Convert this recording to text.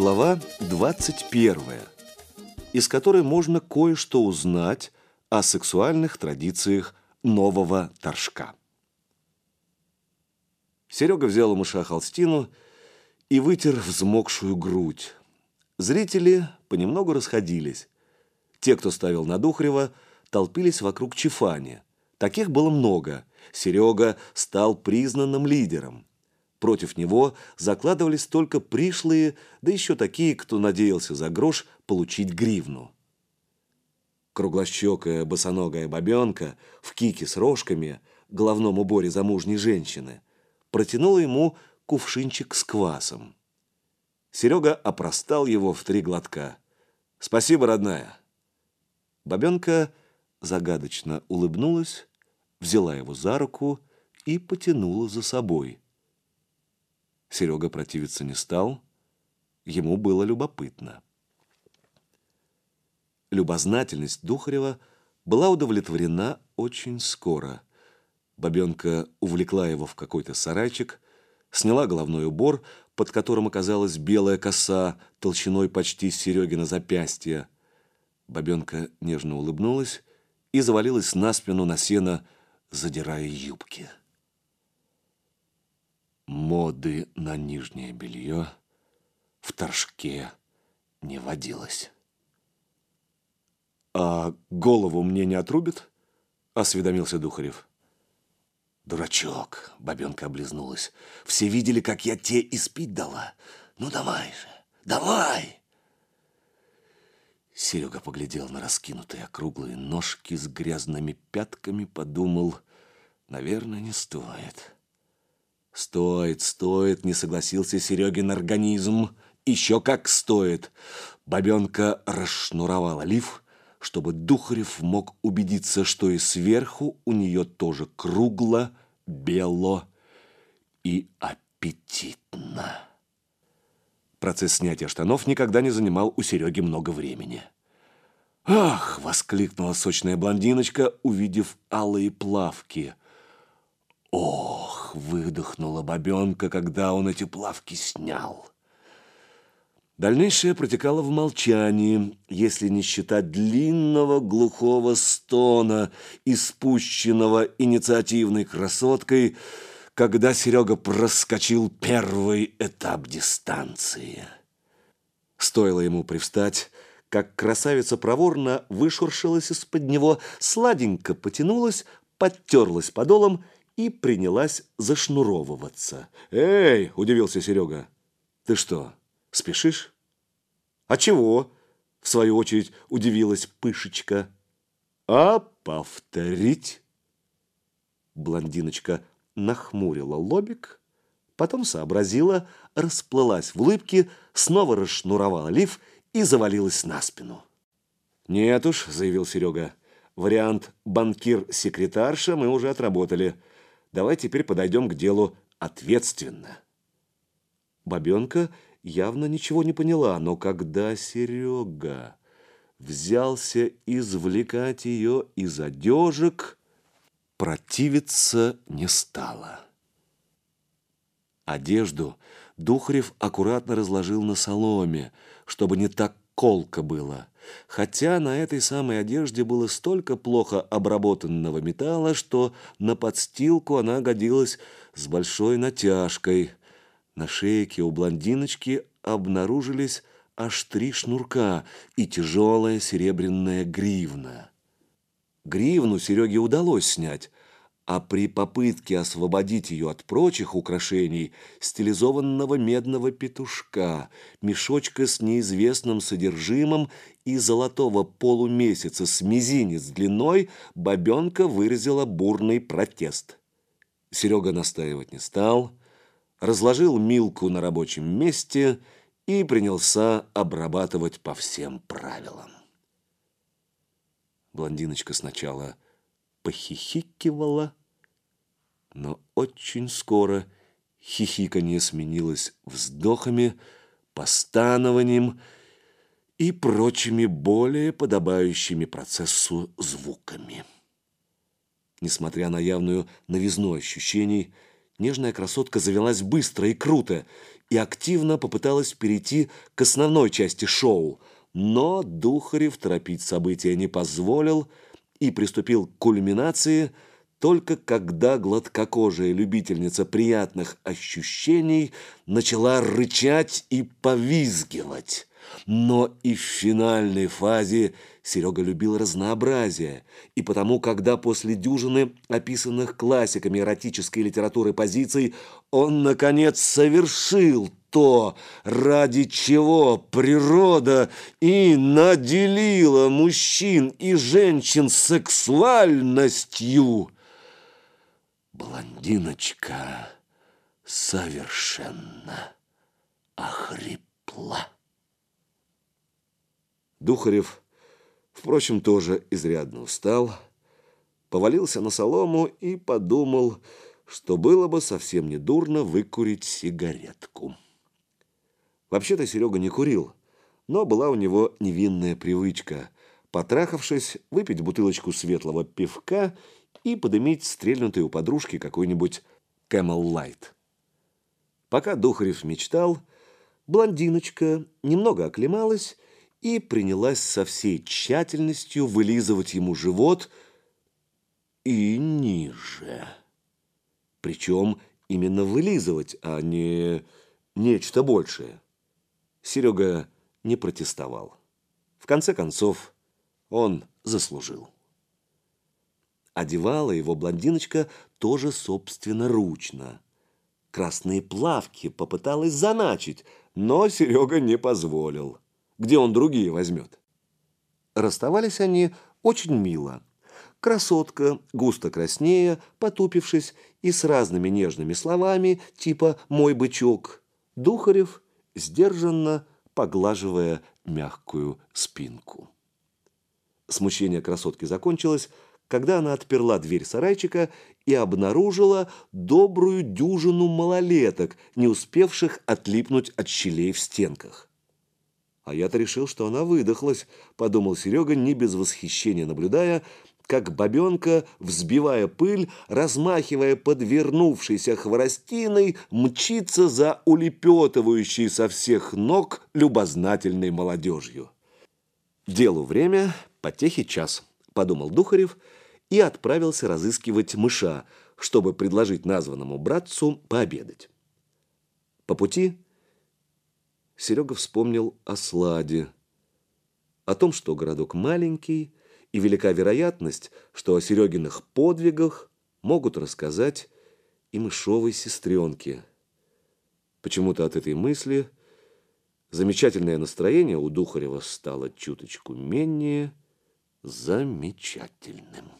Глава 21, из которой можно кое-что узнать о сексуальных традициях нового торжка. Серега взял у мыша холстину и вытер взмокшую грудь. Зрители понемногу расходились. Те, кто ставил на Духрева, толпились вокруг Чифани. Таких было много. Серега стал признанным лидером. Против него закладывались только пришлые, да еще такие, кто надеялся за грош получить гривну. Круглощекая босоногая бабенка в кике с рожками, головном уборе замужней женщины, протянула ему кувшинчик с квасом. Серега опростал его в три глотка. «Спасибо, родная!» Бабенка загадочно улыбнулась, взяла его за руку и потянула за собой. Серега противиться не стал, ему было любопытно. Любознательность Духарева была удовлетворена очень скоро. Бабенка увлекла его в какой-то сарайчик, сняла головной убор, под которым оказалась белая коса толщиной почти Серегина запястья. Бабенка нежно улыбнулась и завалилась на спину на сено, задирая юбки. Моды на нижнее белье в торжке не водилось. «А голову мне не отрубят?» — осведомился Духарев. «Дурачок!» — бабенка облизнулась. «Все видели, как я те испить дала. Ну, давай же, давай!» Серега поглядел на раскинутые округлые ножки с грязными пятками, подумал, наверное, не стоит. «Стоит, стоит!» — не согласился Серегин организм. «Еще как стоит!» Бабенка расшнуровала лиф, чтобы Духарев мог убедиться, что и сверху у нее тоже кругло, бело и аппетитно. Процесс снятия штанов никогда не занимал у Сереги много времени. «Ах!» — воскликнула сочная блондиночка, увидев алые плавки. «Ох!» — выдохнула бабенка, когда он эти плавки снял. Дальнейшее протекало в молчании, если не считать длинного глухого стона, испущенного инициативной красоткой, когда Серега проскочил первый этап дистанции. Стоило ему привстать, как красавица проворно вышуршилась из-под него, сладенько потянулась, подтерлась подолом и принялась зашнуровываться. «Эй!» – удивился Серега. «Ты что?» Спешишь? А чего? В свою очередь удивилась Пышечка. А повторить? Блондиночка нахмурила лобик, потом сообразила, расплылась в улыбке, снова расшнуровала лиф и завалилась на спину. «Нет уж», — заявил Серега, — «вариант банкир-секретарша мы уже отработали. Давай теперь подойдем к делу ответственно». Бабенка явно ничего не поняла, но когда Серега взялся извлекать ее из одежек, противиться не стало. Одежду Духарев аккуратно разложил на соломе, чтобы не так колко было, хотя на этой самой одежде было столько плохо обработанного металла, что на подстилку она годилась с большой натяжкой – на шейке у блондиночки обнаружились аж три шнурка и тяжелая серебряная гривна. Гривну Сереге удалось снять, а при попытке освободить ее от прочих украшений стилизованного медного петушка, мешочка с неизвестным содержимым и золотого полумесяца с мизинец длиной, бабенка выразила бурный протест. Серега настаивать не стал – разложил Милку на рабочем месте и принялся обрабатывать по всем правилам. Блондиночка сначала похихикивала, но очень скоро хихиканье сменилось вздохами, постанованием и прочими более подобающими процессу звуками. Несмотря на явную новизну ощущений, нежная красотка завелась быстро и круто и активно попыталась перейти к основной части шоу. Но Духарев торопить события не позволил и приступил к кульминации – только когда гладкокожая любительница приятных ощущений начала рычать и повизгивать. Но и в финальной фазе Серега любил разнообразие, и потому, когда после дюжины описанных классиками эротической литературы позиций он, наконец, совершил то, ради чего природа и наделила мужчин и женщин сексуальностью – Блондиночка совершенно охрипла. Духарев, впрочем, тоже изрядно устал, повалился на солому и подумал, что было бы совсем недурно выкурить сигаретку. Вообще-то Серега не курил, но была у него невинная привычка – потрахавшись, выпить бутылочку светлого пивка и подымить стрельнутый у подружки какой-нибудь Camel Light. Пока Духарев мечтал, блондиночка немного оклемалась и принялась со всей тщательностью вылизывать ему живот и ниже. Причем именно вылизывать, а не нечто большее. Серега не протестовал. В конце концов, он заслужил. Одевала его блондиночка тоже собственноручно. Красные плавки попыталась заначить, но Серега не позволил. Где он другие возьмет? Расставались они очень мило. Красотка, густо краснея, потупившись и с разными нежными словами, типа «мой бычок», Духарев, сдержанно поглаживая мягкую спинку. Смущение красотки закончилось, когда она отперла дверь сарайчика и обнаружила добрую дюжину малолеток, не успевших отлипнуть от щелей в стенках. «А я-то решил, что она выдохлась», — подумал Серега, не без восхищения наблюдая, как бабенка, взбивая пыль, размахивая подвернувшейся хворостиной, мчится за улепетывающей со всех ног любознательной молодежью. Делу время, потехи час, подумал Духарев и отправился разыскивать мыша, чтобы предложить названному братцу пообедать. По пути Серега вспомнил о сладе, о том, что городок маленький, и велика вероятность, что о Серегиных подвигах могут рассказать и мышовой сестренке. Почему-то от этой мысли замечательное настроение у Духарева стало чуточку менее замечательным.